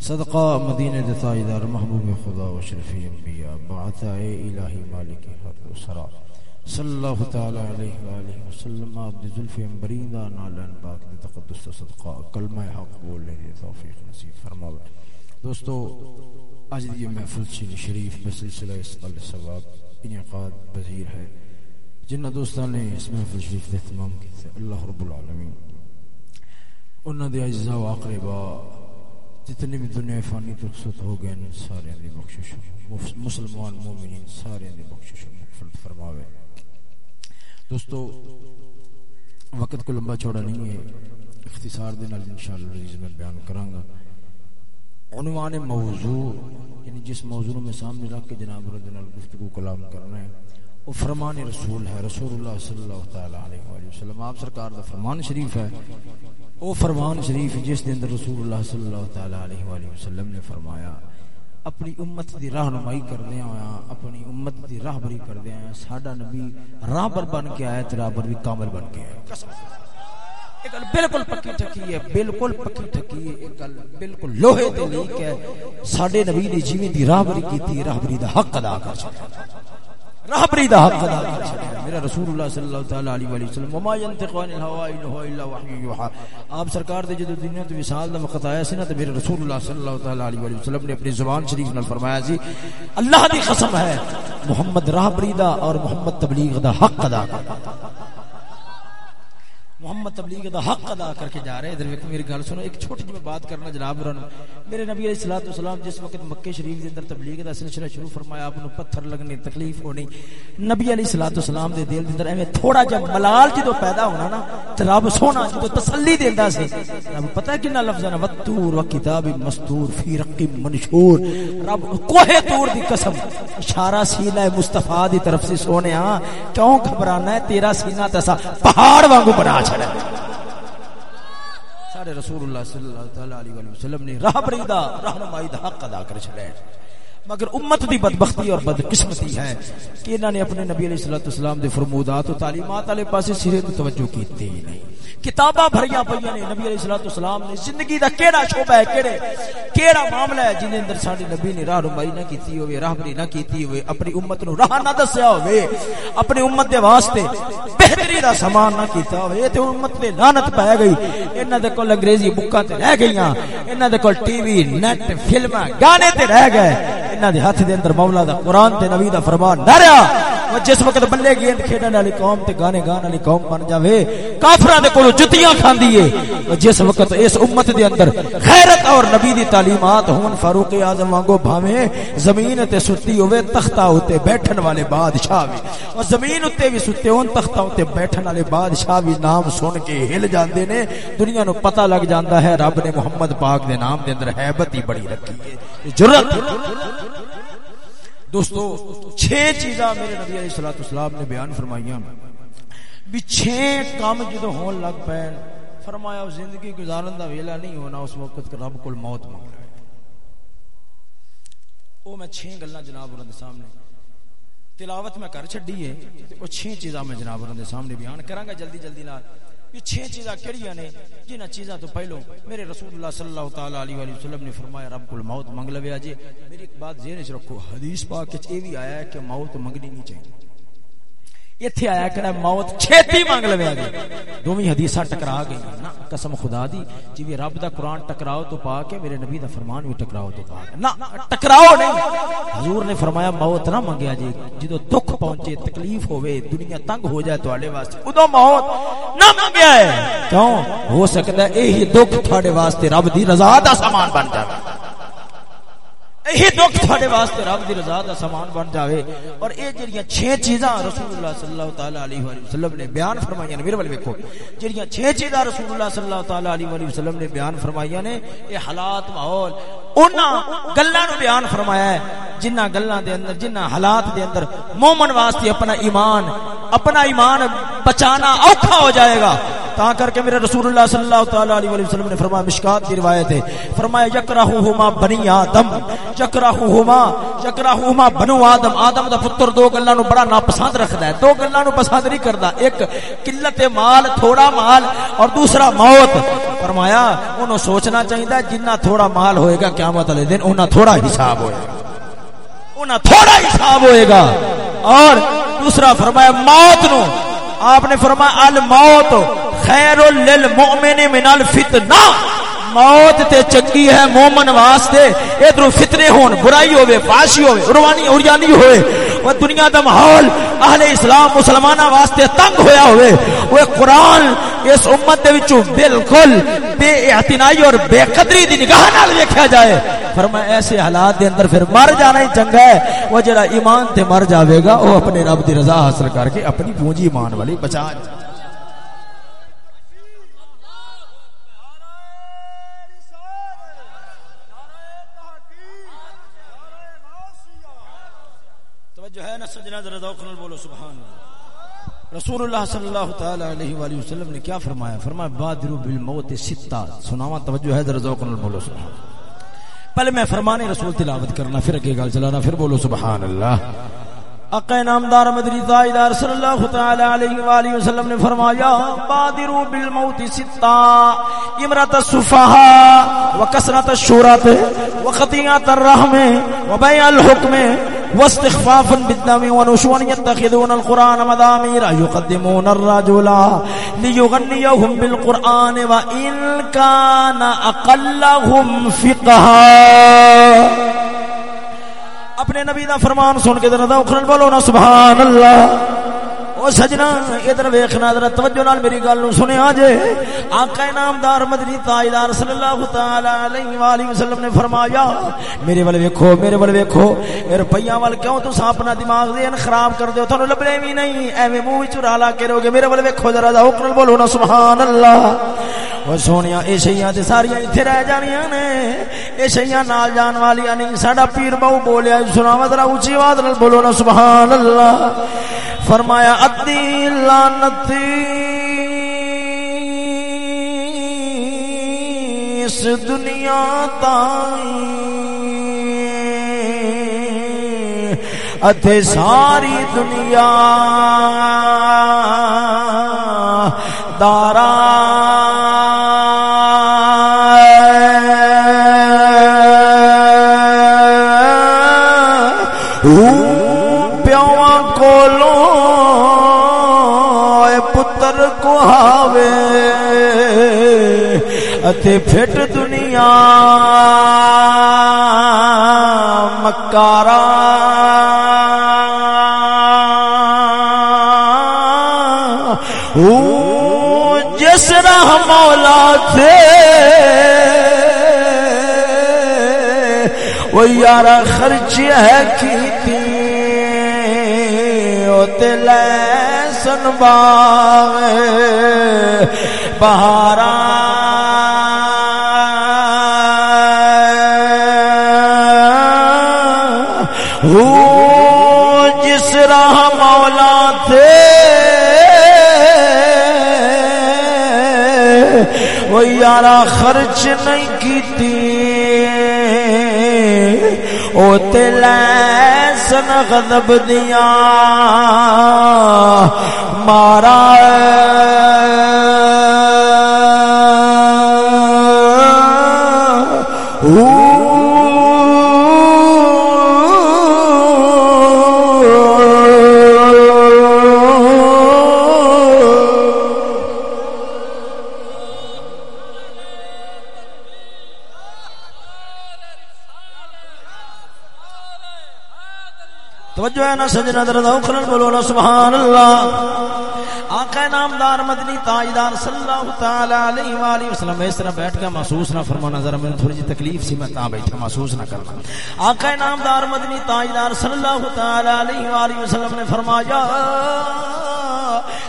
صدقہ مدینہ دتائیدار محبوب خدا و شرفی انبیاء بعثہ الہی مالک حق و سرا صلی اللہ تعالی علیہ وآلہ وسلم عبد ذلف امبرین دا نالین پاک دے تقدس صدقہ، کلمہ حق بولنے دے توفیق نصیب فرماوے۔ دوستو، آج دی محفل چین شریف بسلسلہ اسقل ثواب انعقاد پذیر ہے۔ جنہ دوستان نے اس محفل شریف دے اہتمام کی اللہ رب العالمین۔ انہاں دے اجزاء و اقرباء جتنے بھی دنیا فانی رخصت ہو گئے سارے دی بخشش مسلمان مومنین، سارے دی بخشش مغفرت فرماوے۔ دوستو، وقت کو لمبا چوڑا نہیں ہے۔ اختصار دے نال انشاءاللہ عزیز میں بیان کراں گا۔ عنوان موضوع یعنی جس موضوع میں سامنے رکھ کے جناب رضی اللہ گفتگو، کلام کرنا ہے، وہ فرمان رسول ہے، رسول اللہ صلی اللہ تعالی علیہ وآلہ وسلم۔ آپ سرکار دا فرمان شریف ہے۔ او فرمان شریف جس دے اندر رسول اللہ صلی اللہ تعالی علیہ وآلہ وسلم نے فرمایا، اپنی امت دی رہنمائی کردے ہویا اپنی امت دی راہبری کردے ہیں ساڈا نبی راہبر بن کے آیا تے راہبر بھی کامل بن کے آیا۔ ایک گل بالکل پکی ٹھکی ہے، بالکل پکی ٹھکی ہے، ایک گل بالکل لوہے تے لیک ہے۔ ساڈے نبی نے جویں دی راہبری کیتی راہبری دا حق ادا کر چھڈیا۔ راہبری دا حق ادا کر چھڈیا میرا رسول اللہ صلی اللہ تعالی علیہ وآلہ وسلم، وما ينطق عن الهوى ان هو الا وحی یوحى آپ سرکار دے جدو دنیا تو وصال دا وقت آیا سی نا تے میرے رسول اللہ صلی اللہ تعالی علیہ وآلہ وسلم نے اپنی زبان شریف نال فرمایا سی، اللہ دی قسم ہے، محمد راہبری دا اور محمد تبلیغ دا حق ادا۔ کر محمد تبلیغ دا حق ادا کر کے جا رہے ادھر ویکھو، میری گل سنو، ایک چھوٹی جی میں بات کرنا جناب رن میرے نبی علیہ الصلوۃ والسلام جس وقت مکے شریف دے اندر تبلیغ دا سلسلہ شروع فرمایا، آپ نو پتھر لگنے تکلیف ہونی۔ نبی علیہ الصلوۃ والسلام دے دل دے اندر ایویں تھوڑا جا ملال جدو پیدا ہونا نا، تے رب سونا جدو تسلی دیندا سی۔ رب، پتہ ہے کنا لفظ ہے وتور و کتاب مستور فی رقم منشور۔ رب کوہ تور دی قسم، اشارہ سینہ مصطفی دی طرف سے سونیا۔ کیوں گھبرانا ہے؟ تیرا سینہ تے پہاڑ وانگو بنا چھڑا سارے رسول اللہ صلی اللہ تعالی علیہ وسلم نے راہبری دا، رہنمائی دا حق ادا کر چھڑا مگر امت دی بدبختی اور بدقسمتی ہے کہ انہوں نے اپنے نبی علیہ الصلوۃ والسلام دے فرمودات و تعلیمات والے پاسے سرے تو توجہ کیتی ہی نہیں۔ کتاباں بھریاں پئیاں نے نبی علیہ الصلوۃ والسلام نے۔ زندگی دا کیڑا شعبہ ہے، کیڑے کیڑا معاملہ ہے جن اندر ساڈے نبی نے راہنمائی نہ کیتی ہوئے راہبری نہ کیتی ہوئے، اپنی امت نو راہ نہ دسیا ہوئے، اپنی امت دے واسطے بہتری دا سامان نہ کیتا ہوئے۔ تے امت تے لعنت پے گئی۔ انہاں دے کول انگریزی بکاں تے رہ گئیاں۔ انہاں دے کول ٹی وی، نیٹ، فلماں، گانے تے رہ گئے۔ انہاں دے ہاتھ دے اندر مولا دا قرآن تے نبی دا فرمان نہ رہا جس وقت بلے گیند کھیڈن والی قوم تے گانے گان والی قوم بن جاوے، کافراں دے کولوں جتیاں کھاندی ہے جس وقت اس امت دے اندر غیرت اور نبی دی تعلیمات ہون، فاروق اعظم وانگو بھاویں زمین تے ستی ہوے تختہ اوتے بیٹھن والے بادشاہ وی۔ اور زمین اتے بھی ستے ہون، تختہ اوتے بیٹھن والے بادشاہ وی نام سن کے ہل جاندے نے۔ دنیا نو پتہ لگ جاندا ہے، رب نے محمد پاک دے نام دے اندر ہیبت ہی بڑی رکھی ہے۔ جرت دوستو چھ چیزاں میرے نبی علیہ الصلوۃ والسلام نے بیان فرمائیاں بھی چھ کام جدو ہون لگ پے، فرمایا زندگی گزارن دا ویلا نہیں ہونا، اس وقت رب کول موت مانگ رہا او میں چھ گلاں جناب انہاں دے سامنے تلاوت میں کر چھڈی ہے او چھ چیزاں میں جناب انہاں دے سامنے بیان کراں گا جلدی جلدی نال۔ یہ چھ چیزاں کیڑیاں نے جنہ چیزاں تو پہلو میرے رسول اللہ صلی اللہ تعالی علیہ وآلہ وسلم نے فرمایا، رب کل موت منگ لویا جی میری ایک بات ذہن وچ رکھو، حدیث پاک وچ یہ بھی آیا ہے کہ موت منگنی نہیں چاہیے۔ ایتھے آیا کہ موت چھتی مانگ لویا جی دوویں حدیثاں ٹکرا گئی نا، قسم خدا دی جی رب دا قرآن ٹکراؤ تو پا کے میرے نبی دا فرمان بھی ٹکراؤ تو پا کے۔ نا، ٹکراؤ نہیں۔ حضور نے فرمایا، موت نہ منگیا جی جدو دکھ پہنچے، تکلیف ہوئے، دنیا تنگ ہو جائے تواڈے واسطے، ادو موت نہ منگیا ہے۔ کیوں؟ ہو سکتا ہے یہی دکھ تواڈے واسطے رب دی رضا دا سامان بن جائے یہی دکھ تھوڑے واسطے رب دی رضا دا سامان بن جاوے۔ اور اے جڑیاں چھ چیزاں رسول اللہ صلی اللہ تعالی علیہ وآلہ وسلم نے بیان فرمائیاں نے میرے والے ویکھو۔ جڑیاں چھ چیزاں رسول اللہ صلی اللہ تعالی علیہ وآلہ وسلم نے بیان فرمائیاں نے اے حالات ماحول، انہاں گلاں نو بیان فرمایا ہے جنہ گلاں دے اندر جنہ حالات دے اندر مومن واسطے اپنا ایمان اپنا ایمان بچانا اوکھا ہو جائے گا۔ تا کر کے میرے رسول اللہ صلی اللہ تعالی علیہ وسلم نے فرمایا، مشکات کی روایت ہے۔ فرمایا یکرہما بنی آدم یکرہما یکرہما بنو آدم۔ آدم دا پتر دو گلاں نو بڑا ناپسند رکھدا ہے۔ دو گلاں نو پسند نہیں کردا۔ ایک قلت مال، تھوڑا مال، اور دوسرا موت۔ فرمایا، انہوں سوچنا چاہیے جنہ تھوڑا مال ہوئے گا، قیامت والے دن انہاں تھوڑا حساب ہوئے گا۔ انہاں تھوڑا حساب ہوئے گا۔ اور دوسرا فرمایا، موت نو۔ آپ نے فرمایا، الموت۔ خیر للمؤمن من الفتنہ۔ موت تے چنگی ہے مومن واسطے۔ ادھر فتنے ہون، برائی ہوے فاشی ہوے روانی، اوریانی ہوے وہ دنیا دا ماحول اہل اسلام مسلمانہ واسطے تنگ ہویا ہوئے وہ قرآن اس امت دے وچوں بالکل بے اعتنائی اور بے قدری دی نگاہ نال ویکھیا جائے۔ فرمایا، ایسے حالات دے اندر پھر مر جانا ہی چنگا ہے۔ وہ جڑا ایمان تے مر جاوے گا، وہ اپنے رب دی رضا حاصل کر کے اپنی پونجی ایمان والی بچا جائے۔ سجنا ذرا ذوق نال بولو، سبحان اللہ۔ رسول اللہ صلی اللہ تعالی علیہ والہ وسلم نے کیا فرمایا؟ فرمایا، بادرو بالموت ستہ سناوا توجہ ہے، ذرا ذوق نال بولو، سبحان اللہ۔ پہلے میں فرمان رسول تلاوت کرنا، پھر اگے گل چلانا، پھر بولو، سبحان اللہ۔ اقا نامدار مدنی تاجدار صلی اللہ تعالی علیہ والہ وسلم نے فرمایا، بادرو بالموت ستہ امرت الصفحاء وکثرت الشورات وخطیات الرحم وبیع الحکم واستخفافا بالدم ونشوا يتخذون القرآن مدامير يقدمون الرجل ليغنيهم بالقرآن وإن كان أقلهم فقها. اپنے نبی دا فرمان سن کے ذرا اخرن بولو نا، سبحان اللہ. او سجنا، ادھر ویکھنا ذرا توجہ نال میری گل نو سنیا جے۔ آقا نامدار مدنی تاجدار صلی اللہ تعالی علیہ والہ وسلم نے فرمایا، میرے ول ویکھو، میرے ول ویکھو اے روپیاں ول کیوں تساں اپنا دماغ دین خراب کر دیو تھانو لبنے وی نہیں، ایویں منہ وچ لا کے رہو گے میرے ول ویکھو ذرا ذا حکم بولو نا سبحان اللہ او سونیا، اے شیاں تے ساری ایتھے رہ جانیاں نے۔ اے شیاں نال جان والیاں نہیں، ساڈا پیر بہو بولیا سناوا ذرا اونچی آواز نال بولو نا سبحان اللہ فرمایا ادی لانتی اس دنیا اتھے ساری دنیا دارا۔ اتے پھٹ دنیا، مکارا۔ جس راہ مولا تھے، وہ یار خرچ ہے کی تل سن باغ بہارا جس راہ مولا تھے۔ وہ یارا خرچ نہیں کی او تل سن غضب دیا۔ مارا توجہ سجنا درد اخرن بولو سبحان اللہ۔ آقا نامدار، مدنی تاجدار صلی اللہ تعالی علیہ والہ وسلم، اس طرح بیٹھ کے محسوس نہ فرمانا ذرا میں تھوڑی جی تکلیف سی، میں تا بیٹھا، محسوس نہ کرنا آقا نامدار، مدنی تاجدار صلی اللہ تعالی علیہ والہ وسلم نے فرمایا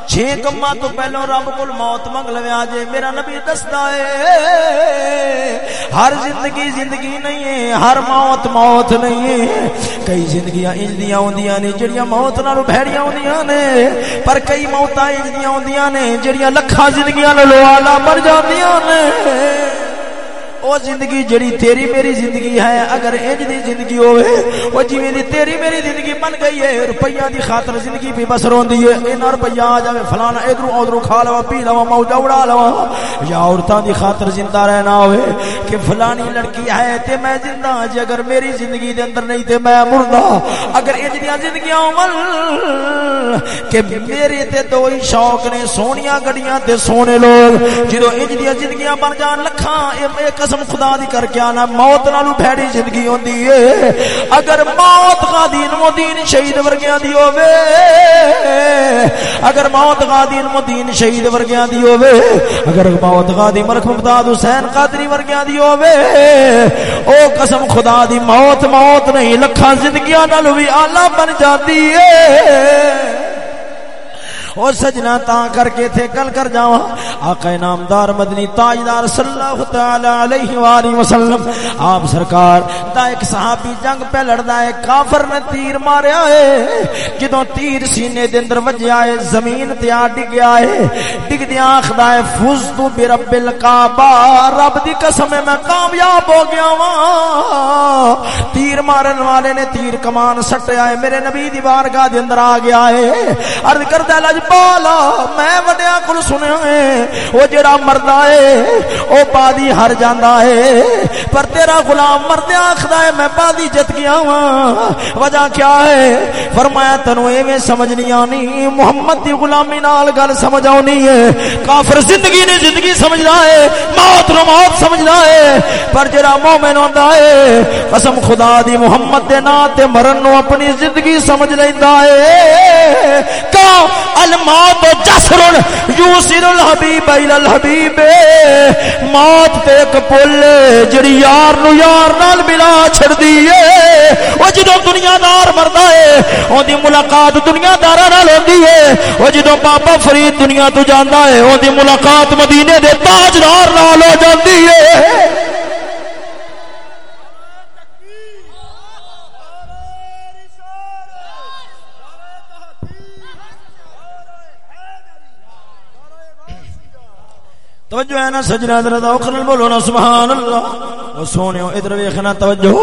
چھ کما تو پہلو رب کو موت منگ لویا جے میرا نبی دستا ہے ہر زندگی زندگی نہیں ہے ہر موت موت نہیں ہے کئی زندگیاں انجدیاں ہوندیاں نے، جڑیاں موت نالو بھڑیاں ہوندیاں نے، پر کئی موتاں انجدیاں ہوندیاں نے، جڑیاں لکھاں زندگیاں لو اعلی مر جاندیاں نے۔ او زندگی جڑی تیری میری زندگی ہے، اگر انج دی زندگی ہوے او جویں دی تیری میری زندگی بن گئی ہے، روپیہ دی خاطر زندگی بھی بس روندی ہے، اینا روپیہ آ جاوے، فلانا ادھر ادھر کھا لوا، پی لوا موجا اڑا لوا، یا عورتاں دی خاطر زندہ رہنا ہوے کہ فلانی لڑکی ہے تے میں زندہ ہاں جے اگر میری زندگی دے اندر نہیں تے میں مردہ، اگر انج دی زندگیاں ہون، کہ میرے تے دو ہی شوق نے، سونیاں گڈیاں تے سونے لوگ، جدوں انج دی زندگیاں بن جان لکھاں، اے قسم خدا دی کر کے آنا، موت نالو بھڑی زندگی ہوندی ہے اگر موت غادین مدین شہید ورگیاں دی ہووے، اگر موت غادین مدین شہید ورگیاں دی ہووے، اگر موت غادی مرخ ممتاز حسین قادری ورگیاں دی ہووے، او قسم خدا دی موت موت نہیں، لکھاں زندگیاں نالو بھی اعلی بن جاتی ہے او سجنا تا کر کے تھے گل کر جاواں آقا نامدار مدنی تاجدار صلی اللہ تعالی علیہ والہ وسلم۔ آپ سرکار دا ایک صحابی جنگ پہ لڑدا ہے، کافر نے تیر ماریا ہے جدوں تیر سینے دے اندر وجیا ہے زمین تے آ ڈگیا ہے۔ ڈگ دیا آخدا ہے فزت برب الکعبہ رب دی قسم میں کامیاب ہو گیا وا تیر مارن والے نے تیر کمان سٹیا ہے، میرے نبی دی بارگاہ دے اندر آ گیا ہے۔ عرض کردا لج بالا میں وڈیا کل سنیا ہے۔ وہ جڑا مردا ہے، او بادی ہر جاندا ہے۔ پر تیرا غلام مردیا آخدا ہے، میں بادی جت گیا ہاں۔ وجہ کیا ہے؟ فرمایا تنو ایویں سمجھ نہیں آنی محمد دی غلامی نال گل سمجھ آنی ہے۔ کافر زندگی نے زندگی سمجھدا ہے، موت نو موت سمجھدا ہے۔ پر جڑا مومن ہوندا ہے، قسم خدا دی، محمد دے نام تے مرن نو اپنی زندگی سمجھ لیندا ہے۔ کا الموت جسر یوسر الحبیب الى الحبیب۔ موت تے ایک پل جڑی یار نو یار نال ملا چھڑ دی ہے او جدوں دنیا دار مردا ہے، اون دی ملاقات دنیا داراں نال ہوندی ہے۔ او جدوں بابا فرید دنیا تو جاندا ہے، اون دی ملاقات مدینے دے تاجدار نال ہو جاندی ہے۔ توجہ ہے نا سجنا ادھر اوکھن بولو نا سبحان اللہ او سونےو ادھر ویکھنا توجہ۔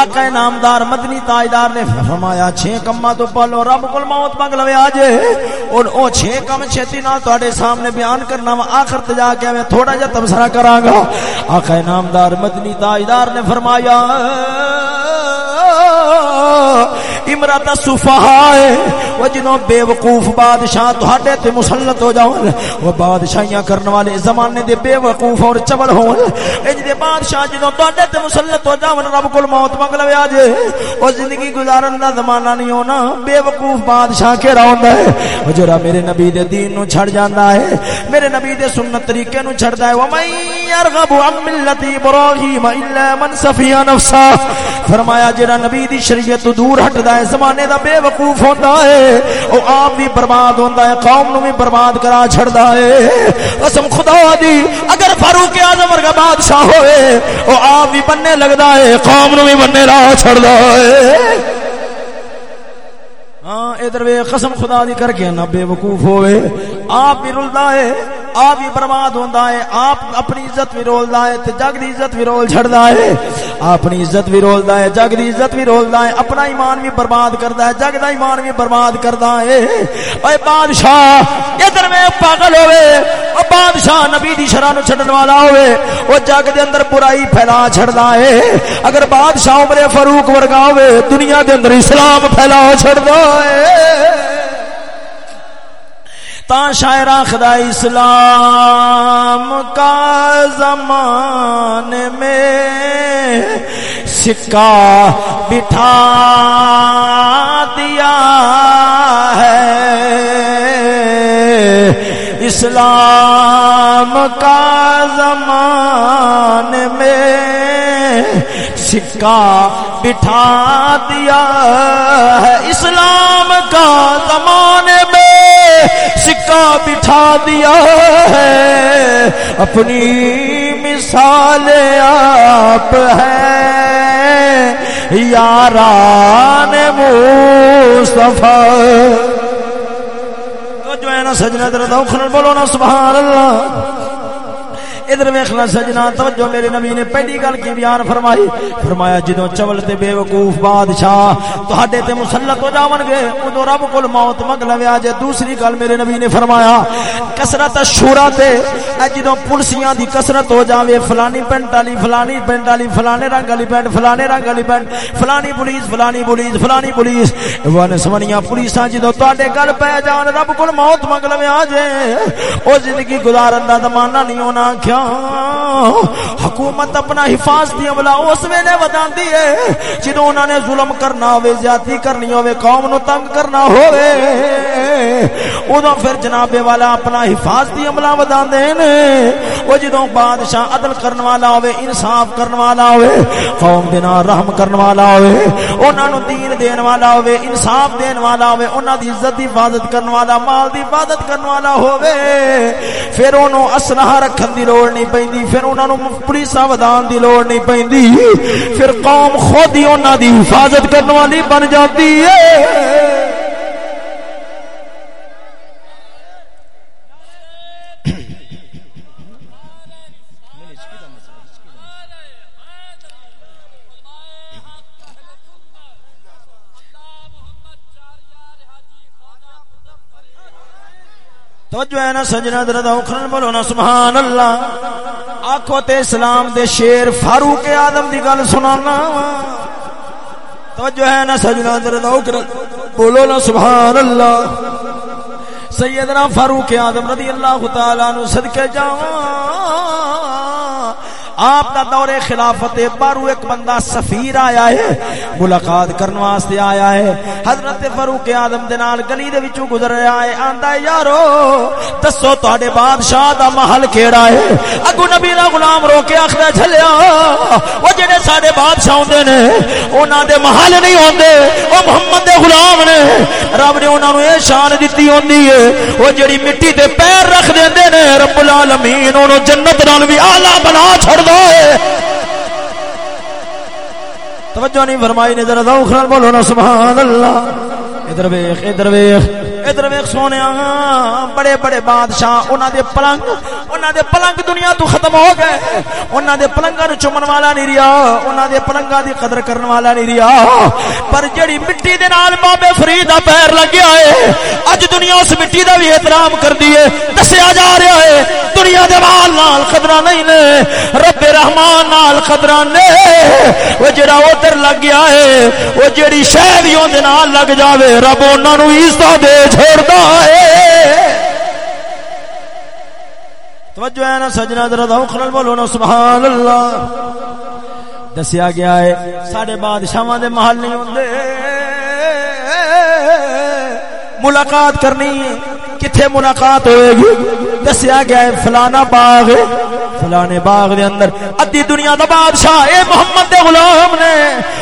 آقا نامدار، مدنی تاجدار نے فرمایا چھ کما تو پالو، رب کول موت منگ لوے اج اور او چھ کم چھتی نال تواڈے سامنے بیان کرنا وا، آخر تے جا کے میں تھوڑا جا تبصرہ کراں گا۔ آقا نامدار، مدنی تاجدار نے فرمایا امرات صفحا ہے۔ وہ جنوں بے وقوف بادشاہ تہاڈے تے مسلط ہو جاون، وہ بادشاہیاں کرن والے زمانے دے بے وقوف اور چبل ہون۔ انج دے بادشاہ جنوں تہاڈے تے مسلط ہو جاون، رب کول موت منگ لوے اج او زندگی گزارن دا زمانہ نہیں ہونا بے وقوف بادشاہ کیڑا ہوندا ہے؟ او جڑا میرے نبی دے دین نو چھڑ جاندا ہے، میرے نبی دے سنت طریقے نو چھڑدا ہے۔ و من يرغب عن ملت ابراہیم الا من سفی نفسا فرمایا، جڑا نبی دی شریعت تو دور ہٹدا ہے زمانے دا بے وقوف ہوندا ہے، او آپ بھی برباد ہوندا ہے، قوم نو بھی برباد کرا چھڑدا ہے۔ قسم خدا دی، اگر فاروق اعظم ورگا بادشاہ ہوئے، او آپ بھی بننے لگدا ہے، قوم نو بھی بننے لا چھڑدا ہے۔ ہاں ادھر وے قسم خدا دی کر کے نہ بے وقوف ہوئے۔ آپ بھی رلدا ہے آپ بھی برباد ہوندا ہے، آپ اپنی عزت بھی رولدا ہے، تے جگ دی عزت بھی رول چھڑدا ہے۔ اپنی عزت بھی رولدا ہے، جگ دی عزت بھی رولدا ہے، اپنا ایمان بھی برباد کردا ہے، جگ دا ایمان بھی برباد کردا ہے۔ اے بادشاہ ادھر میں پاگل ہوے او بادشاہ نبی دی شرع نو چھڈن والا ہوے او جگ دے اندر برائی پھیلا چھڑدا ہے۔ اگر بادشاہ عمر فاروق ورگا ہوے دنیا دے اندر اسلام پھیلا چھڑدا ہے۔ تا شاعر خدا اسلام کا زمان میں سکہ بٹھا دیا ہے۔ اسلام کا زمان میں سکہ بٹھا دیا ہے۔ اسلام کا زمان میں سکہ بٹھا دیا ہے۔ اپنی مثال آپ ہے یاران مصطفیٰ۔ جو ہے نا سجنا درد بولو نا، سبحان اللہ۔ ادھر ویکھنا سجنا، توجہ میرے نبی نے پہلی گل کی بیان فرمائی۔ فرمایا، جدوں چول تے بے وقوف بادشاہ تہاڈے تے مسلط ہو جاون گے اودوں رب کول موت منگ لوے۔ اج دوسری گل میرے نبی نے فرمایا، کثرت شورا تے جدوں پولیسیاں دی کثرت ہو جاوے، فلانی پینٹ والی، فلانی پینٹ والی، فلانے رنگ والی پینٹ، فلانے رنگ والی پینٹ، فلانی پولیس فلانی پولیس فلانی پولیس۔ ون سمنیاں پولیساں جدوں تہاڈے گل پے جان، رب کول موت منگ لوے اجے او زندگی گزارن دا زمانہ نہیں ہونا کیا حکومت اپنا حفاظتی عملہ اس ویلے وداندی ہے جدوں انہوں نے ظلم کرنا ہوئے، زیادتی کرنی ہوئے، قوم نو تنگ کرنا ہوئے۔ ادو پھر جناب والا اپنا حفاظتی عملہ وداندے نے۔ وہ جدوں بادشاہ عدل کرن والا ہوئے، انصاف کرن والا ہوئے، قوم دینا رحم کرن والا ہوئے، انہاں نو دین دین والا ہوئے، انصاف دین والا ہوئے، انہاں دی عزت دی حفاظت کرن والا، مال دی حفاظت کرن والا ہوئے۔ پھر انہوں اسلحہ رکھن دی لوڑ نہیں پیندی پھر انہاں نو پولیساں ودان دی لوڑ نہیں پیندی پھر قوم خود ہی انہاں دی حفاظت کرنے والی بن جاتی ہے۔ توجہ ہے نا سجنا درد اخرن بولو نا، سبحان اللہ۔ آکھو تے اسلام دے شیر فاروق آدم دی گل سنانا۔ توجہ ہے نا سجنا درد اخرن بولو نا، سبحان اللہ۔ سیدنا فاروق آدم رضی اللہ تعالیٰ عنہ صدقے جاؤں آپ دا دور خلافت بارو ایک بندہ سفیر آیا ہے، ملاقات کرنے واسطے آیا ہے۔ حضرت فاروق اعظم دے نال گلی دے وچوں گزر رہا ہے، آندا ہے، یارو، دسو تواڈے بادشاہ دا محل کیڑا ہے۔ اگو نبی دا غلام رو کے آکھدا جھلیا او جڑے ساڈے بادشاہ ہوندے نے، انہاں دے محل نہیں ہوندے او محمد دے غلام نے۔ رب نے انہاں نو اے شان دتی ہوندی ہے او جڑی مٹی تے پیر رکھ دیندے نے، رب العالمین انہوں جنت نال بھی اعلی بنا چھڑ ہے۔ توجہ نہیں فرمائی نے، ذرا ذوق نال بولو نا سبحان اللہ ادھر ویکھ ادھر ویکھ ادھر ویکھ سونے بڑے بڑے بادشاہ، انہاں دے پلنگ، انہاں دے پلنگ دنیا تو ختم ہو گئے۔ انہاں دے پلنگاں نو چومن والا نہیں رہیا، انہاں دے پلنگاں دی قدر کرن والا نہیں رہیا۔ پر جڑی مٹی دے نال بابے فرید دا پیر لگیا ہے، اج دنیا اس مٹی دا بھی احترام کردی ہے۔ دسیا جا رہا ہے دنیا دے مال نال قدرہ نہیں نے، رب رحمان نال قدرہ نے۔ وہ جڑا ادھر لگ گیا ہے، وہ جڑی شے بھی اون دے نال لگ جاوے، رب انہاں نو عزت دے چھوڑتا ہے۔ توجہ ہے نا سجنا درد خلل بولو نا سبحان اللہ دسیا گیا ہے، ساڈے بادشاہاں دے محل نہیں ہوندے۔ ملاقات کرنی کتھے ملاقات ہوئے گی؟ دسیا گیا ہے، فلانا باغ فلانے باغ دے اندر ادھی دنیا دا بادشاہ اے محمد دے غلام نے۔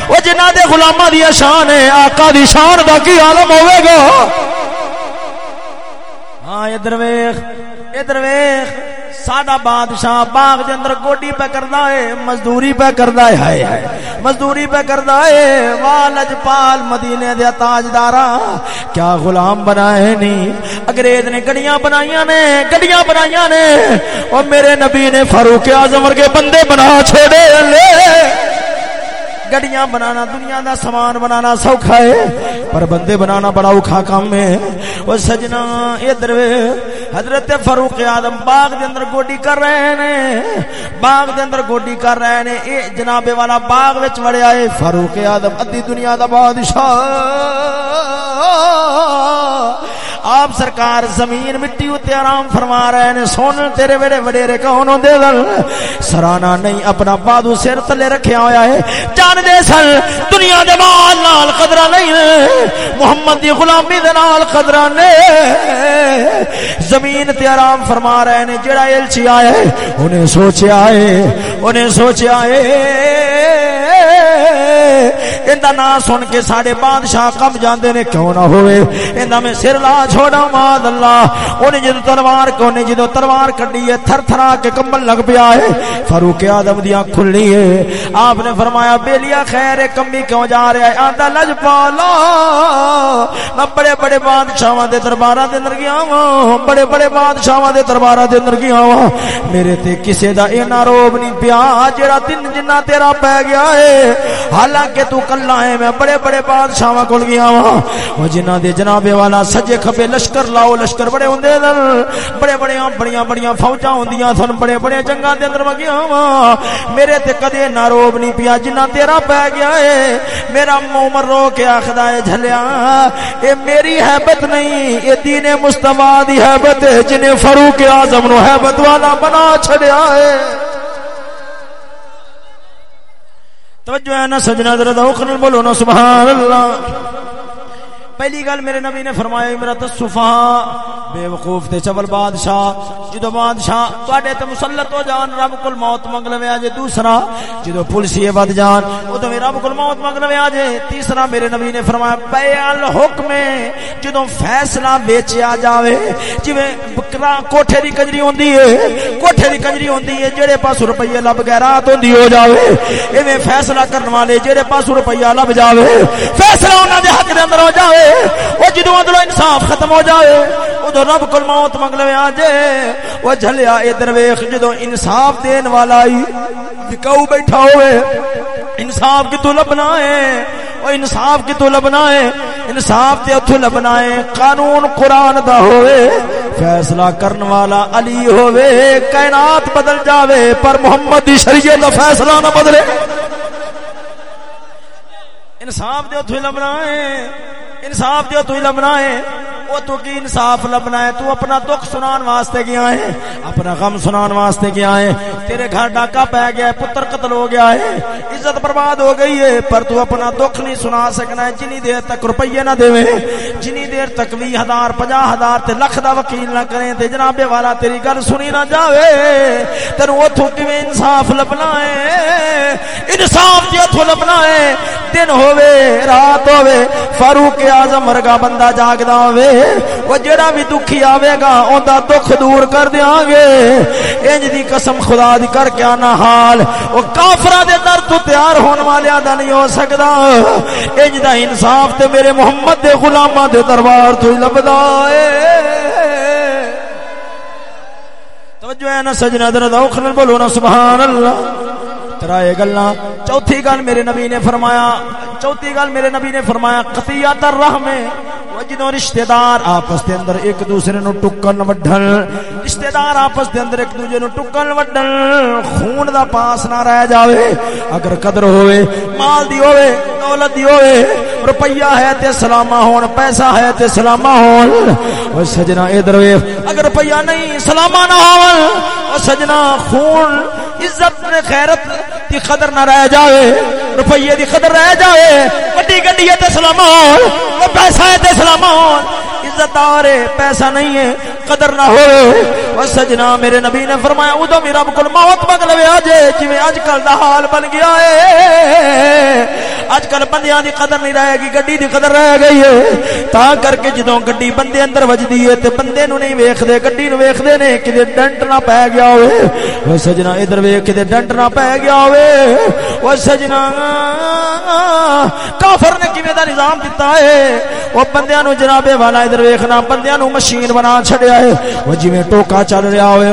او جنہ دے غلاماں دی شان ہے، آقا دی شان دا کی عالم ہوے گا۔ ہاں ادھر ویکھ ادھر ویکھ سادہ بادشاہ باغ دے اندر گوڈی پہ کردا ہے، مزدوری پہ کردا ہے، ہائے ہائے۔ مزدوری پہ کردا ہے، والج پال مدینے دے تاجدارا کیا غلام بنائے نہیں انگریز نے گڑیاں بنائیاں نے گڑیاں بنائیاں نے۔ اور میرے نبی نے فاروق اعظم ورگے بندے بنا چھوڑے۔ لے گڑیاں بنانا، دنیا دا سامان بنانا سوکھا ہے، پر بندے بنانا بڑا اوکھا کام ہے۔ او سجنا ادھر حضرت فاروق اعظم باغ دے اندر گوڈی کر رہے نے۔ باغ دے اندر گوڈی کر رہے نے۔ اے جناب والا باغ وچ وڑیا ہے، فاروق اعظم ادھی دنیا دا بادشاہ۔ آپ سرکار زمین مٹی اتنے آرام فرما رہے ہیں، سونے تیرے ویڑے وڈیرے کون ہوندے دل۔ سرانا نہیں، اپنا بادو سر تلے رکھیا ہویا ہے۔ جان دے سن، دنیا دے مال نال قدرہ نہیں محمد دی غلامی دے نال قدرہ نے۔ زمین تے آرام فرما رہے ہیں جڑا الچی آئے، انہیں سوچے آئے انہیں سوچے آئے دا نام سن کے ساڈے بادشاہ کم جاندے نے کیوں نہ ہوئے ایندا میں سر لا چھوڑا ماد اللہ اونے جدوں تلوار کو نے جدوں تلوار کڈی ہے تھر تھرا کے کمبل لگ پیا ہے فاروق اعظم دیاں کھلنی ہے آپ نے فرمایا بیلیا خیر کمی کیوں جا رہا ہے آندا لج پالا میں بڑے بڑے بادشاہاں دے درباراں دے اندر گیا ہاں بڑے بڑے بادشاہاں دے درباراں دے اندر گیا ہاں میرے تے کسے دا اینا روب نہیں پیا جڑا دن جنہ تیرا پہ گیا ہے حالانکہ تو کل کلا ہے، میں بڑے بڑے بادشاہاں کول گیا ہاں۔ او جنہ دے جناب والا سجے کھبے لشکر لاؤ، لشکر بڑے ہوندے سن بڑے بڑے بڑیاں بڑیاں فوجاں ہوندیاں سن، بڑے بڑے جنگاں دے اندر گیا ہاں۔ میرے تے کدے نہ روب نہیں پیا جنہ تیرا پہ گیا ہے۔ میرا عمر رو کے آخدا ہے، جھلیا۔ اے میری حیبت نہیں، اے دین مصطفی دی حیبت ہے، جنہیں فاروق اعظم نو حیبت والا بنا چھڑیا ہے۔ توجہ ہے نا سجنا ذرا اوکھن بولو نا سبحان اللہ۔ پہلی گل میرے نبی نے فرمایا امرت الصفا، بے وقوف تے چبل بادشاہ، جدو بادشاہ تواڈے تے مسلط ہو جان، رب کول موت منگ لوے اج دوسرا جدو پولیسی ود جان او تے رب کول موت منگ لوے اج تیسرا میرے نبی نے فرمایا بیان حکم جدو فیصلہ بیچیا جاوے، جویں بکرا کوٹھے دی کنجری ہوندی ہے کوٹھے دی کنجری ہوندی ہے جڑے پاس روپیہ لب گئے، رات ہوندی ہو جاوے، ایویں فیصلہ کرن والے جڑے پاس روپیہ لب جاوے، فیصلہ انہاں دے حق دے اندر ہو جاوے۔ وہ جدو ادھر انصاف ختم ہو جائے۔ ادھر رب کو موت منگ لے آجے وہ جھلیا اے درویخ جدو انصاف دین والا ہی کہو بیٹھا ہوئے۔ انصاف کی تو لبنا ہے؟ وہ انصاف کی تو لبنا ہے؟ انصاف تے اتھو لبنا ہے۔ قانون قرآن دا ہوئے۔ فیصلہ کرن والا علی ہوئے۔ کائنات بدل جاوے۔ پر محمد دی شریعت دا فیصلہ نہ بدلے۔ انصاف دے اتھو لبنا ہے۔ انصاف جو تو لبنا ہے، وہ تو کی انصاف لبنا ہے؟ تو اپنا دکھ سنان واسطے گیا ہے، اپنا غم سنان واسطے گیا ہے۔ تیرے گھر ڈاکا پہ گیا ہے، پتر قتل ہو گیا ہے۔ عزت برباد ہو گئی ہے، پر تو اپنا دکھ نہیں سنا سکنا ہے۔ جنی دیر تک روپیے نہ دے جنی دیر تک بھی ہزار پنجا ہزار تے لکھ دا وکیل نہ کریں تے جنابے والا تیری گل سنی نہ جاوے۔ تین اتو کی انصاف لبنا ہے؟ انصاف جی اتو لبنا ہے دن ہوے رات ہوے فاروق اعظم ورگا بندہ جاگدا ہوے وہ جڑا بھی دکھی آوے گا اوندا دکھ دور کر دیاں گے انج دی قسم خدا دی کر کے انا حال او کافراں دے در تو تیار ہون والیاں دا نہیں ہو سکدا انج دا انصاف تے میرے محمد دے غلاماں دے دربار تو لبدا اے توجہ ہے نا سجنا در اوکھ نال بولو نا سبحان اللہ ترائے گلا چوتھی گل میرے نبی نے فرمایا، چوتھی گل میرے نبی نے فرمایا قطیات الرحم جدو رشتہ دار آپس دے اندر ایک دوسرے نو ٹکن وڈھن رشتہ دار آپس دے اندر ایک دوسرے نو ٹکن وڈھن، خون دا پاس نہ رہ جاوے۔ اگر قدر ہوئے مال دی ہوئے دولت دی ہوئے روپیہ ہے تے سلامہ ہون، پیسہ ہے تے سلامہ ہون۔ او سجنا ادھر ویکھ، اگر روپیہ نہیں، سلامہ نہ ہون او سجنا خون عزت نے خیرت دی قدر نہ رہ جاوے، روپیے دی قدر رہ جاوے، وڈی گڈی تے سلامہ ہون پیسہ تے سلامہ ہون عزت دار پیسہ نہیں ہے، قدر نہ ہو سجنا میرے نبی نے فرمایا او تو میرا بکل موت منگ لو آج جی اج کل دا حال بن گیا ہے۔ اج کل بندیاں دی قدر نہیں رہے گی، گڈی دی قدر رہ گئی ہے۔ تا کر کے جدوں گڈی بندے اندر وجدی ہے تے بندے نو نہیں ویکھدے، گڈی نو ویکھدے نے کدے ڈنٹ نہ پے گیا ہوئے۔ او سجنا ادھر ویکھ کدے ڈنٹ نہ پے گیا ہوئے۔ او سجنا، کافر نے کیویں دا نظام دتا ہے؟ او بندیاں نو جناب والا ادھر ویکھنا، بندیاں نو مشین بنا چھڑیا ہے۔ وہ جویں ٹوکا چل رہا ہوئے،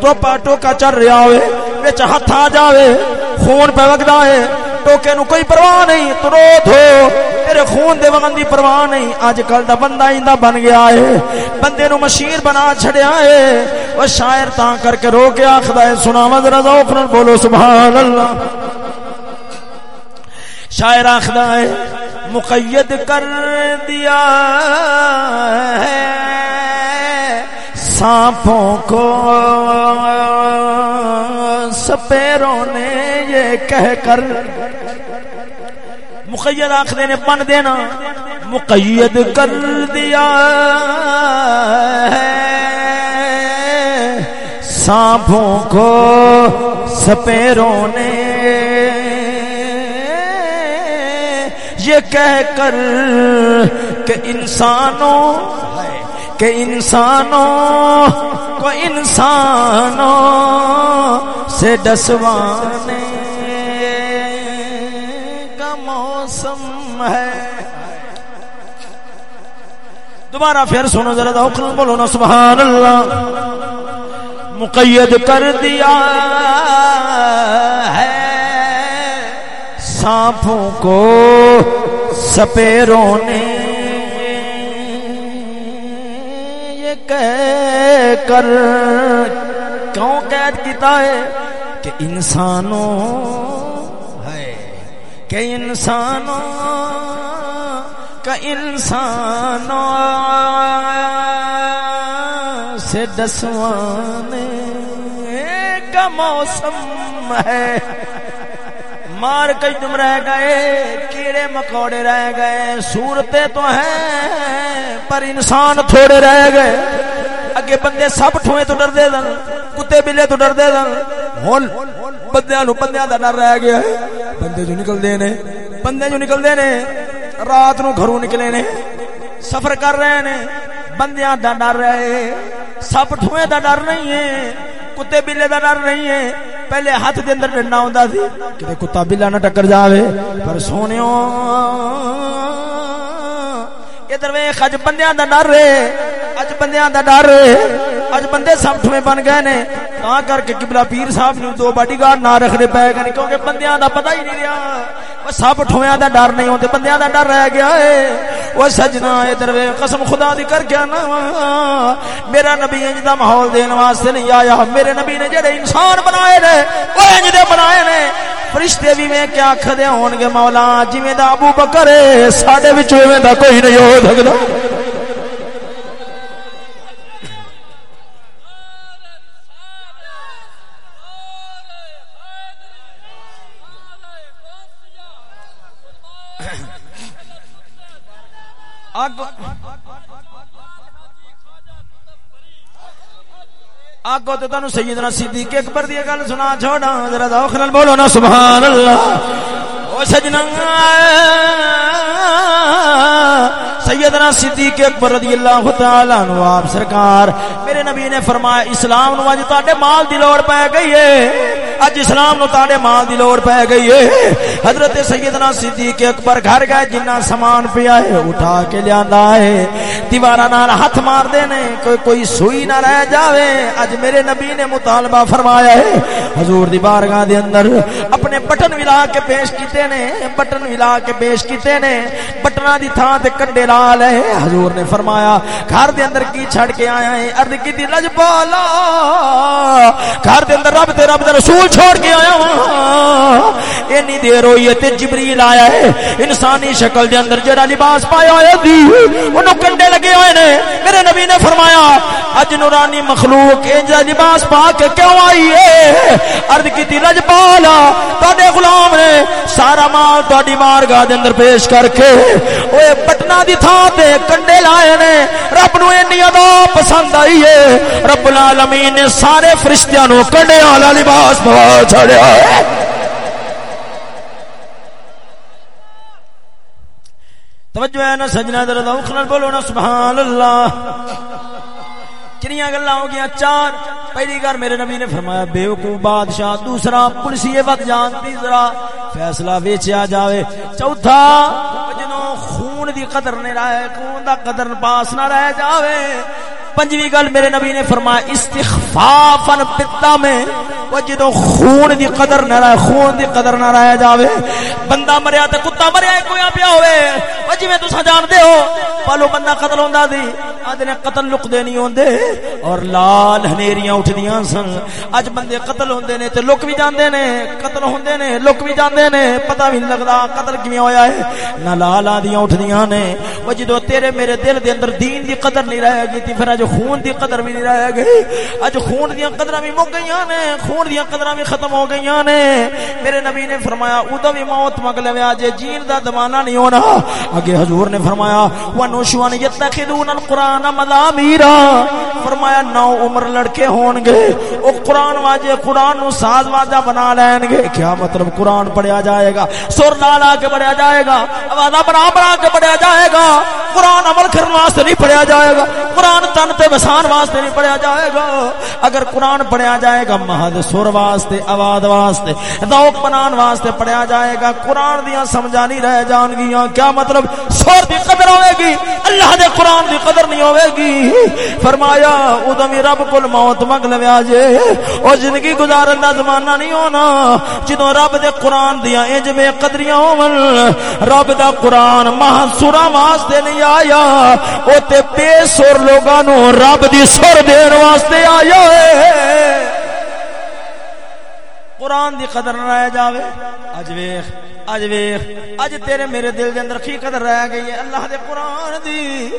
ٹوپا ٹوکا چل رہا ہوئے، وچ ہاتھ آ جاوے، خون پہ وگدا ہے۔ ٹوکے نو کوئی پرواہ نہیں، ترو تھو تیرے خون دے وگن دی پرواہ نہیں۔ اج کل دا بندہ ایندا بن گیا ہے۔ بندے نو مشیر بنا چھڑیا ہے۔ او شاعر تاں کر کے رو کے آکھدا ہے، سناواں ذرا ذوق نال بولو سبحان اللہ شاعر آخدا ہے، مقید کر دیا ہے۔ سانپوں کو سپیروں نے یہ کہہ کر مقید آخر نے بن دینا مقید کر دیا ہے۔ سانپوں کو سپیروں نے یہ کہہ کر کہ انسانوں کہ انسانوں کو انسانوں سے ڈسوانے کا موسم ہے۔ دوبارہ پھر سنو ذرا دو بولو نا، سبحان اللہ۔ مقید کر دیا ہے۔ سانپوں کو سپیروں نے کہہ کر۔ کیوں قید کیتا ہے کہ انسانوں ہے، کہ انسانوں کا انسانوں سے دسوانے کا موسم ہے۔ مار کئی تم رہ گئے، کیڑے مکوڑے رہ گئے، صورتیں تو ہیں، پر انسان تھوڑے رہ گئے۔ اگے بندے سب ٹھوئے تو ڈر دے دن، کتے بلے تو ڈر دے دن۔ ہن بندیاں نو بندیاں دا ڈر رہ گیا ہے۔ بندے جو نکل دے نے، بندے جو نکل دے نے، رات نو گھروں نکلے نے، سفر کر رہے نے، بندیاں دا ڈر رہے۔ سب ٹھوئے دا ڈر نہیں ہے، کتے بلے دا ڈر نہیں ہے۔ پہلے ہاتھ دے اندر ڈنڈا ہوندا سی کہ کتا بلا نہ ٹکر جاوے۔ پر سونیو، ادھر ویکھ، اج بندیاں دا ڈر اے اج بندیاں دا ڈر اے اج بندے سب ٹھوئے بن گئے نے۔ تاں کر کے قبلہ پیر صاحب نے دو باڈی گارڈ نہ رکھنے پے گئے کیونکہ بندیاں دا پتہ ہی نہیں رہیا۔ سب ٹھویاں دا ڈر نہیں ہوندے بندیاں دا ڈر رہ گیا ہے۔ وہ سجنا دروے قسم خدا دی کر کے نا۔ میرا نبی انج دا ماحول دین واسطے نہیں آیا۔ میرے نبی نے جڑے انسان بنائے نے، وہ انج دے بنائے نے۔ فرشتے بھی میں کیا کھدے ہون گے مولا جویں دا ابو بکر ہے، ساڈے وچ ایویں دا کوئی نہیں ہو سکدا۔ آگو تو تنو سیدنا صدیق اکبر دی گل سنا چھوڑا ذرا ذوق نال بولو نا سبحان اللہ او سجنا۔ سیدنا صدیق اکبر رضی اللہ تعالی عنہ، آپ سرکار، میرے نبی نے فرمایا، اسلام نو اج تہاڈے مال دی لوڑ پے گئی ہے۔ اج اسلام نو تاڈے مال دی لوڑ پے گئی ہے حضرت سیدنا صدیق اکبر گھر گئے جنہ سامان پیا ہے اٹھا کے لیندا ہے دیواراں نال ہاتھ مار دے نے، کوئی کوئی سوئی نہ رہ جاوے۔ اج میرے نبی نے مطالبہ فرمایا ہے حضور دی بارگاہ دے اندر اپنے بٹن ولا کے پیش کیتے نے، بٹن ولا کے پیش کیتے نے۔ بٹنا دی تھاں تے کنڈے لال ہے حضور نے فرمایا، گھر دے اندر کی چھڑ کے آیا ہے ارد کی دی لج بالا گھر دے اندر رب تے رب دے رسول چھوڑ کے آیا ہوں۔ اینی دیر ہوئی ہے تے جبریل آیا ہے۔ انسانی شکل دے اندر جڑا لباس پایا ہویا دی۔ اونوں کنڈے لگے ہوئے نے۔ میرے نبی نے فرمایا اج نورانی مخلوق انجا لباس پا کے کیوں آئی ہے؟ ارد کی دی لج بالا تواڈے غلام نے سارا مال تواڈی بارگاہ دے اندر پیش کر کے اوے پٹنا دی تھاں تے کنڈے لائے نے۔ رب نو اینی ادا پسند آئی ہے۔ رب العالمین نے سارے فرشتیاں نو کنڈے والا لباس پا پوا چھڑیا ہے۔ توجہ ہے نا سجنا در ذوق بولو نا سبحان اللہ کنیاں گلاں ہو گیا چار۔ پہلی گھر میرے نبی نے فرمایا، بیوقوف بادشاہ، دوسرا پولیس یہ وقت جان، تیسرا فیصلہ ویچیا جاوے۔ چوتھا، جنوں خون دی قدر نہیں رہے، خون دا قدر پاس نہ رہ جاوے۔ پنجویں گل میرے نبی نے فرمایا استخفافن پتا میں وہ جدو خون دی قدر نہ رہے خون دی قدر نہ رہ جاوے، بندہ مریا تے کتا مریا کوئی پیا ہوئے، وہ جویں تساں جاندے ہو پالو بندہ قتل ہوندا سی آدھے نے قتل لک دے نہیں ہوندے، اور لال ہنیریاں اٹھدیاں سن اج بندے قتل ہوندے نے تے لک بھی جاندے نے، قتل ہوندے نے، لک بھی جاندے نے، پتہ بھی نہیں لگدا قتل کیویں ہویا ہے، نہ لال آدیاں اٹھدیاں نے، وہ جدو تیرے میرے دل دے اندر دین دی قدر نہیں رہ گئی تے پھر اج خون دی قدر بھی نہیں رہ گئی۔ اج خون دیاں قدراں بھی مک گئیاں نے۔ خون دیاں قدراں بھی ختم ہو گئیاں نے۔ میرے نبی نے فرمایا، اودوں بھی موت منگ لوے اج جین دا زمانہ نہیں ہونا۔ اگے حضور نے فرمایا ونوشوان یتخذون القران مذاميرا فرمایا، نو عمر لڑکے ہون گے۔ او قران واجے قران نو ساز واجا بنا لین گے۔ کیا مطلب قران پڑھیا جائے گا؟ سر لا کے پڑھیا جائے گا۔ آواز بنا بنا کے پڑھیا جائے گا۔ قران عمل کرنے واسطے نہیں پڑھیا جائے گا۔ قران تن تے بسان واسطے نہیں پڑھیا جائے گا۔ اگر قران پڑھیا جائے گا مہد سر واسطے آواز واسطے، ذوق بنان واسطے پڑھیا جائے گا۔ قران دیاں سمجھا نہیں رہ جان گیاں کیا مطلب؟ سر دی قدر ہوے گی۔ اللہ دے قران دی قدر نہیں ہوے گی۔ فرمایا ادم رب کول موت منگ لویا جے۔ او زندگی گزارن دا زمانہ نہیں ہونا۔ جدوں رب دے قران دیاں انج میں قدریاں ہون، رب دا قرآن قران محسورا واسطے نہیں آیا۔ او تے بے سر لوگاں نو رب دی سر دین واسطے آیا ہے۔ قرآن دی قدر نہ رہ جاوے۔ اج ویخ اج ویخ، اج تیرے میرے دل دے اندر کی قدر رہ گئی ہے؟ اللہ دے قرآن دی۔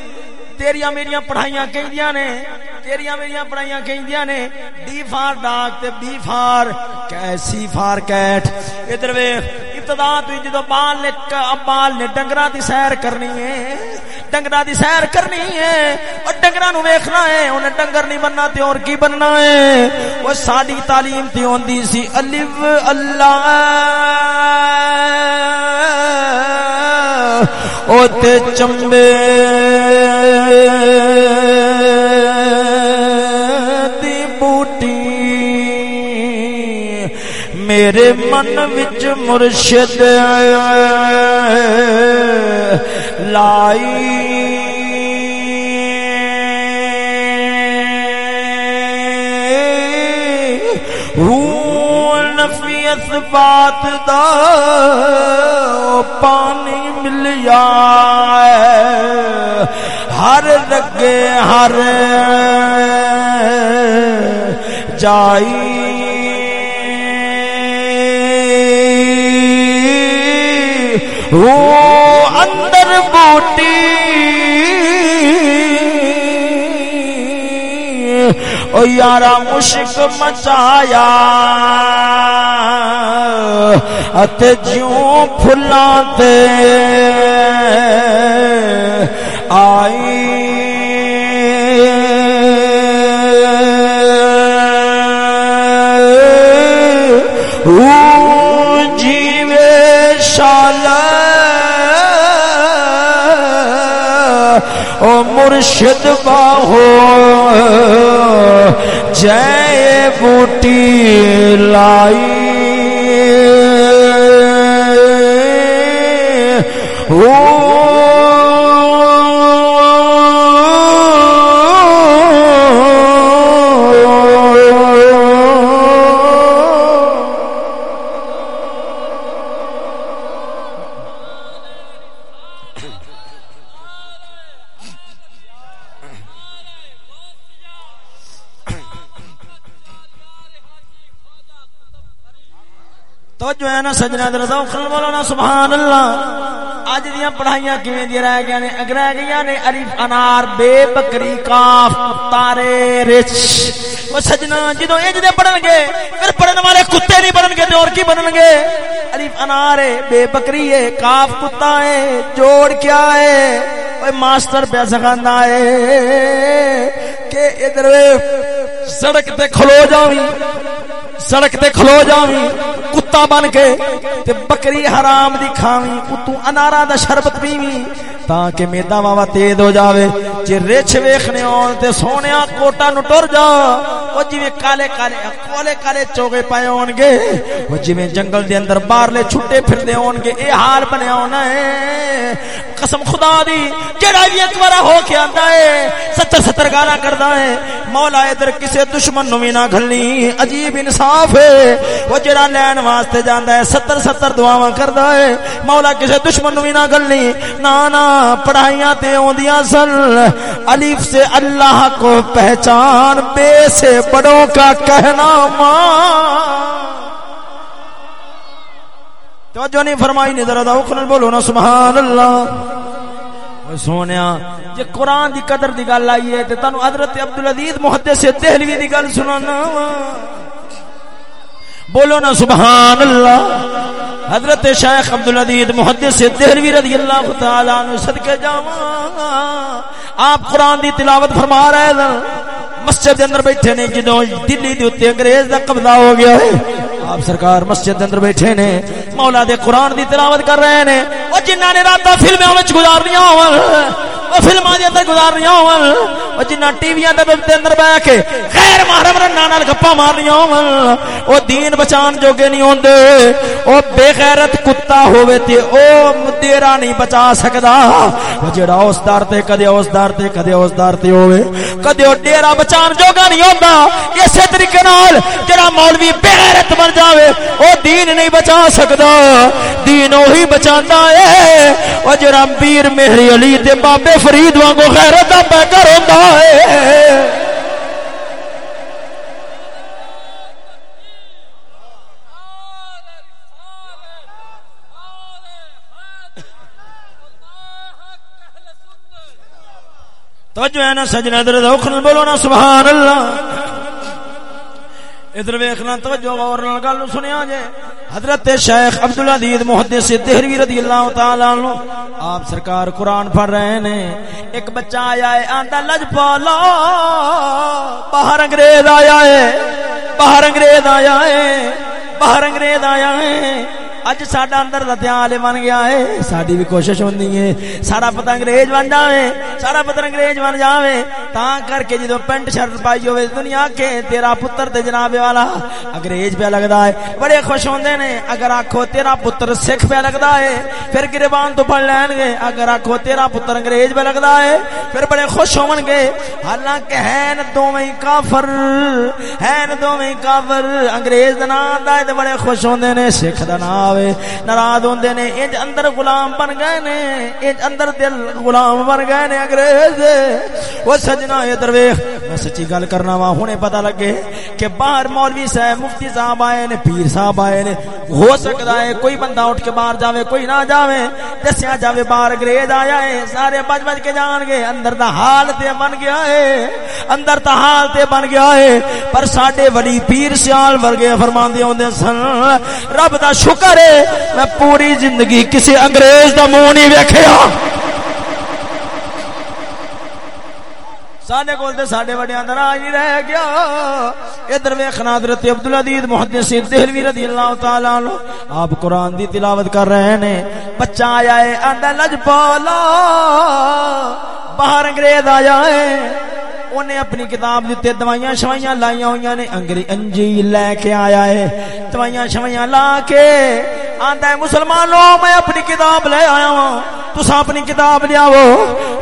تیریاں میریاں پڑھائیاں کہیں نے۔ تیریاں میریاں پڑھائیاں کہیں نے۔ ڈی فار ڈاک تے بی فار کیسی فار کیٹ۔ ادھر ویخ، ابتدا تو جدو بال نے بال نے ڈنگرا دی سیر کرنی ہے۔ ڈنگرا دی سیر کرنی ہے اور ڈنگرا نو ویکھنا ہے انہیں ڈنگر نہیں بننا تے اور کی بننا ہے وہ ساری تعلیم تے ہوندی سی الف اللہ او تے چمبے دی بوٹی میرے من وچ مرشد آیا لائی۔ نفیت بات دا پانی ملیا ہر لگے ہر جائی۔ اندر بوٹی۔ او یارا مشک مچایا۔ ات جوں پھلاں تے آئی مرشد باہو جے بوٹی لائی توجہ ہے نا سجنا در سبحان اللہ اج دیاں پڑھائیاں کیویں دی رہ گئے نے؟ اگر رہ گئیاں نے؟ الف انار، بے بکری، کاف، تارے، رچ۔ او سجنا، جدوں اج دے پڑھن گے، پھر پڑھن والے کتے نہیں بنن گے تے اور کی بنن گے؟ الف انار ہے، بے بکری ہے، کاف کتا ہے، جوڑ کیا ہے؟ اوے ماسٹر پہ سکھاندا ہے۔ کہ ادھر سڑک تے کھلو جاویں۔ سڑک تے کھلو جاویں، کتا بن کے تے بکری حرام دی کھاویں اتو انارا دا شربت پیویں، تاکہ میدا واوا تیز ہو جاوے۔ جے رچ ویکھنے ہون تے سونیا کوٹا نو ٹر جا، او جویں کالے کالے کولے کالے چوگے پائے ہون گے۔ او جویں جنگل دے اندر باہرلے چھٹے پھردے ہون گے، اے حال بنیا ہونا ہے۔ قسم خدا دی جڑا وی ایک بار ہو کے آندا ہے، ستر ستر گانا کردا ہے۔ مولا ادھر کسے دشمن نو وی نہ گھلنی، عجیب انصاف ہے۔ او جڑا لین واسطے جاندا ہے، ستر ستر دعاواں کردا ہے۔ مولا کسے دشمن نو وی نہ گھلنی۔ نا نا، پڑھائیاں تے اوندیاں سن۔ الف سے اللہ کو پہچان، بے سے بڑوں کا کہنا ماں توجہ نہیں فرمائی نہیں، ذرا اخرن بولو نا سبحان اللہ سونیا، جے قرآن دی قدر دی گل آئی ہے، تے تانوں حضرت عبدالعزیز محدث دہلوی دی گل سنانا بولو نا سبحان اللہ حضرت شیخ عبدالعزیز محدث دہلوی رضی اللہ تعالی عنہ صدقے جاواں۔ آپ قرآن دی تلاوت فرما رہے ہیں۔ مسجد دے اندر بیٹھے نے، جدوں دلی دے اوتے انگریز دا قبضہ ہو گیا ہے۔ آپ سرکار مسجد اندر بیٹھے نے، مولا دے قرآن دی تلاوت کر رہے نے او جنہاں نے راتاں فلماں وچ گزارنیاں ہون او فلماں دے اندر گزارنیاں ہون، او جنہاں ٹی ویاں دے اندر بیٹھ کے غیر محرم رناں نال گپاں مارنیاں ہون، او دین بچان جوگے نہیں ہوندے، او بے غیرت کتا ہوے تے او تیرا نہیں بچا سکدا۔ او جڑا اس دار تے کدے اس دار تے کدے اس دار تے ہوے کدے او ڈیرا بچان جوگا نہیں ہوندا۔ اسی طریقے نال جڑا مولوی بے غیرت بن جاوے، او دین نہیں بچا سکدا۔ دین وہی بچاندا اے او جڑا پیر مہری علی تے بابے فرید وانگو غیرت دا پیکر ہوندا ہے۔ توجہ ہے نا سجنا ادھر اوکھن بولو نا، سبحان اللہ۔ ادھر ویکھنا، توجہ غور نال گل سنیا جے۔ حضرت شیخ عبداللہ دید محدث دہروی رضی اللہ تعالی عنہ، آپ سرکار قرآن پڑھ رہے نے۔ ایک بچہ آیا ہے، آندا، لج پالا۔ باہر انگریز آیا ہے، باہر انگریز آیا ہے، باہر انگریز آیا ہے۔ اج ساڈا اندر دا دھیان بن گیا ہے ساڈی بھی کوشش ہوندی ہے سارا پتہ انگریز بن جاوے سارا پتہ انگریز بن جاوے تا کر کے جدوں پینٹ شرٹ پائی ہوے دنیا کے تیرا پتر تے جناب والا انگریز پہ لگدا ہے بڑے خوش ہوندے نے اگر آکھو تیرا پتر سکھ پہ لگدا ہے پھر گربان تو پڑھ لین گے اگر آکھو تیرا پتر انگریز پہ لگدا ہے پھر بڑے خوش ہون گے حالانکہ ہیں دوویں کافر ہیں دوویں کافر انگریز دا نام دا تے بڑے خوش ہوندے نے سکھ دا نام آوے ناراض ہوندے نے، انج اندر غلام بن گئے نے، انج اندر دل غلام بن گئے نے، انگریز۔ او سجنا اے درویش۔ میں سچی گل کرنا وا، ہنے پتہ لگے کہ باہر مولوی صاحب، مفتی صاحب آئے نے، پیر صاحب آئے نے۔ ہو سکتا ہے کوئی بندہ اٹھ کے باہر جاوے، کوئی نہ جاوے۔ دسیا جاوے، باہر انگریز آیا ہے، سارے بج بج کے جان گے۔ اندر دا حال تے بن گیا ہے۔ اندر دا حال تے بن گیا ہے۔ پر ساڈے وڈی پیر سیال ورگے فرماندے ہوندے سن، رب دا شکر ہے میں پوری زندگی کسی انگریز دا منہ نہیں ویکھیا۔ ساڈے کول تے ساڈے وڈیاں دا راج نہیں رہ گیا۔ ادھر ویکھنا حضرت عبدالعزیز محدث دہلوی رضی اللہ تعالی عنہ۔ آپ قرآن دی تلاوت کر رہے نے۔ بچہ آیا ہے، آندا، لج پالا۔ باہر انگریز آیا ہے۔ انہیں اپنی کتاب دیتے دوائیاں شوائیاں لائیاں ہوئیاں نے انگری انجیل لے کے آیا ہے۔ دوائیاں شوائیاں لا کے آندا ہے مسلمانوں میں اپنی کتاب لے آیا ہوں تسا اپنی کتاب لے آو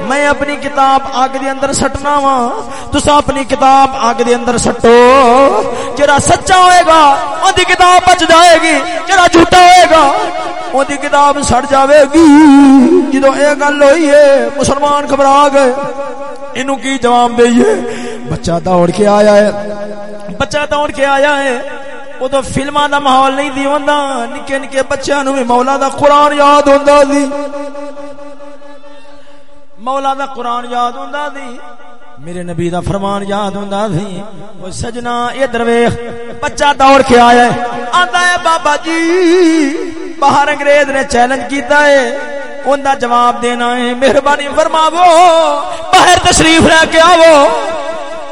میں اپنی کتاب آگ دے اندر سٹنا ہاں۔ وا تسا اپنی کتاب آگ دے اندر سٹو۔ جڑا سچا ہوئے گا، اون دی کتاب بچ جائے گی۔ جڑا جھوٹا ہوئے گا، اون دی کتاب سڑ جاوے گی۔ جدوں اے گل ہوئی ہے، مسلمان گھبرا گئے۔ اینو کی جواب دئیے؟ بچہ دوڑ کے آیا ہے۔ بچہ دوڑ کے آیا ہے۔ ادو فلما دا ماحول نہیں دی ہوندا۔ نکے نکے بچیاں نو بھی مولا دا قرآن یاد ہوندا سی مولا دا قرآن یاد ہوندا سی میرے نبی دا فرمان یاد ہوندا سی او سجنا ادھر ویکھ۔ بچہ دوڑ کے آیا ہے۔ آندا ہے بابا جی۔ باہر انگریز نے چیلنج کیتا ہے۔ ان دا جواب دینا ہے، مہربانی فرماو باہر تشریف لے کے آو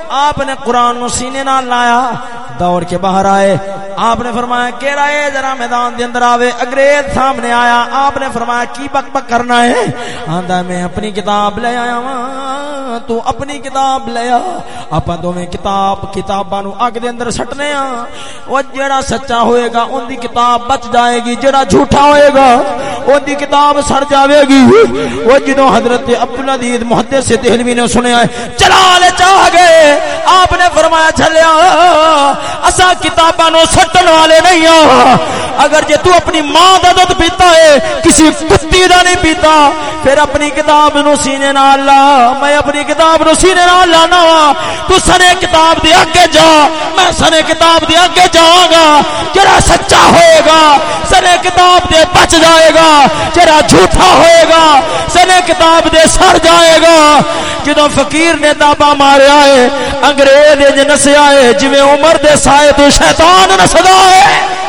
آپ نے قرآن نو سینے نال لایا، دوڑ کے باہر آئے۔ آپ نے فرمایا کہ رائے ذرا میدان دے اندر آوے۔ انگریز سامنے آیا۔ آپ نے فرمایا، کی بک بک کرنا ہے؟ آندا، میں اپنی کتاب لے آیا ہاں تو اپنی کتاب لے آ۔ اپا دوویں کتاب، کتاباں نو اگ دے اندر سٹنے آ او جڑا سچا ہوئے گا ان دی کتاب بچ جائے گی جڑا جھوٹا ہوئے گا۔ ان دی کتاب سڑ جاوے گی۔ او جدوں حضرت عبدالعزیز محدث دہلوی نے سنیا ہے چلا لے چاہ گئے۔ آپ نے فرمایا چلیا اسا کتاباں نو سٹن والے نہیں ہاں۔ اگر جے تو اپنی ماں دا دودھ پیتا ہے، کسی کتی دا نہیں پیتا۔ پھر اپنی کتاب نو سینے نال لا۔ میں اپنی کتاب نو سینے نال لانا وا تو سنے کتاب دے اگے جا۔ میں سنے کتاب دے اگے جاواں گا۔ جڑا سچا ہوئے گا، سنے کتاب دے بچ جائے گا۔ جڑا جھوٹا ہوئے گا، سنے کتاب دے سر جائے گا۔ جدوں فقیر نے دابا ماریا ہے انگریز انج نسیا ہے جی عمر دے سائے تو شیطان نسدا ہے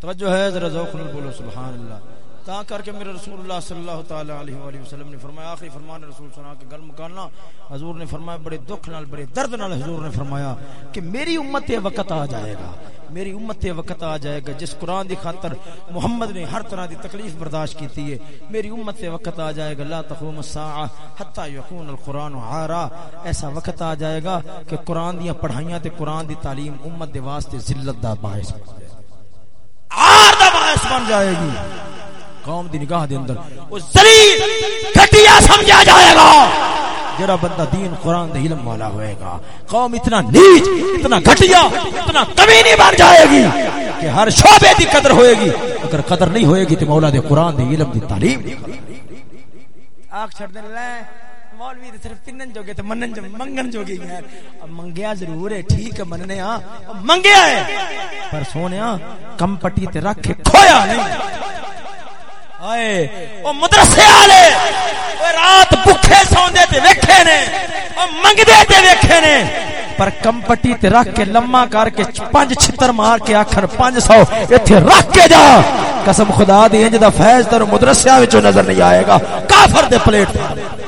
توجہ ہے، ذرا ذوق بولو، سبحان اللہ۔ تا کر کے میرے رسول اللہ صلی اللہ تعالی علیہ وآلہ وسلم نے فرمایا، آخری فرمان رسول سنا کے گل مکاننا حضور نے فرمایا، بڑے دکھ نال، بڑے درد نال حضور نے فرمایا کہ میری امت یہ وقت آ جائے گا۔ میری امت یہ وقت آ جائے گا جس قرآن دی خاطر محمد نے ہر طرح دی تکلیف برداشت کی ہے۔ میری امت یہ وقت آ جائے گا، لا تقوم الساعہ حتی یکون القرآن عارا۔ ایسا وقت آ جائے گا کہ قرآن دیاں پڑھائیاں تے قرآن دی تعلیم امت دے واسطے ذلت دا باعث بن جائے۔ گا عار دا باعث بن جائے گی۔ قوم دی نگاہ دے اندر۔ او ذلیل گھٹیا سمجھا جائے گا۔ جڑا بندہ دین قرآن دے علم والا ہوئے گا۔ قوم اتنا نیچ اتنا گھٹیا اتنا کمینی بن جائے گی کہ ہر شعبے دی قدر ہوئے گی۔ اگر قدر نہیں ہوئے گی تو مولا دے قرآن دے علم دی تعلیم۔ آگ چھڑ دیں لے مولوی تے صرف پنن جو گے تے منن جو منگن جو گے یار منگیا ضرور ہے ٹھیک ہے مننے ہاں۔ منگیا ہے۔ پر سونیا کم پٹی تے رکھ کھویا نہیں۔ آئے۔ او مدرسے والے، او رات بھکھے سوندے تے ویکھے نے، او منگدے تے ویکھے نے۔ پر کمپٹی تے رکھ کے لمما کر کے پنج چھتر مار کے آخر پانچ سو ایتھے رکھ کے جا۔ قسم خدا دی، انج دا فیض تر مدرسے وچوں نظر نہیں آئے گا۔ کافر دے پلیٹ فارم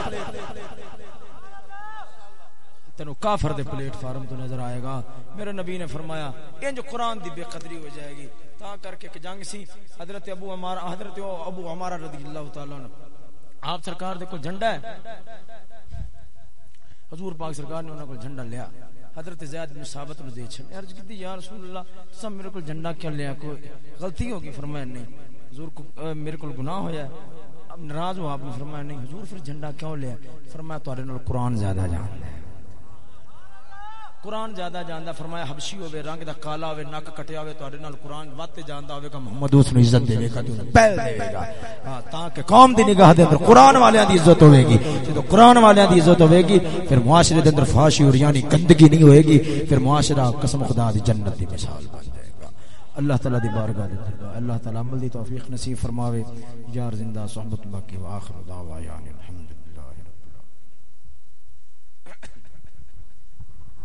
کافر دے پلیٹ فارم تو نظر آئے گا۔ میرے نبی نے فرمایا، انج قرآن دی بے قدری ہو جائے گی۔ تا کر کے کہ جنگ سی، حضرت ابو عمارہ، حضرت ابو عمارہ رضی اللہ تعالی عنہ۔ آپ سرکار دے کو جھنڈا ہے؟ حضور پاک سرکار نے انہاں کو جھنڈا لیا۔ حضرت زید بن ثابت نے دے چھن عرض کیتی یا رسول اللہ سب میرے کو جھنڈا کیوں لیا؟ کوئی غلطی ہوگی فرمایا، نہیں۔ حضور کو میرے کو گناہ ہویا ہے۔ اب ناراض ہو، آپ نے فرمایا، نہیں۔ حضور پھر جھنڈا کیوں لیا؟ فرمایا تہاڈے نال قرآن زیادہ جاندا ہے قرآن زیادہ جاندا فرمایا، حبشی ہوے رنگ دا کالا ہوے نک کٹیا ہوے تواڈے نال قرآن وتے جاندا ہوے کہ محمد اس نو عزت دے گا پہل دے گا۔ ہاں تاکہ قوم دی نگاہ دے اندر قرآن والیاں دی عزت ہوے گی۔ جدوں قرآن والیاں دی عزت ہوے گی، پھر معاشرے دے اندر فحاشی اور یعنی گندگی نہیں ہوے گی، پھر معاشرہ قسم خدا دی جنت دی مثال بن جائے گا۔ اللہ تعالی دی بارگاہ دے اللہ تعالی عمل دی توفیق نصیب فرماوے۔ یار زندہ، صحبت باقی واخر دعوانا یعنی الحمد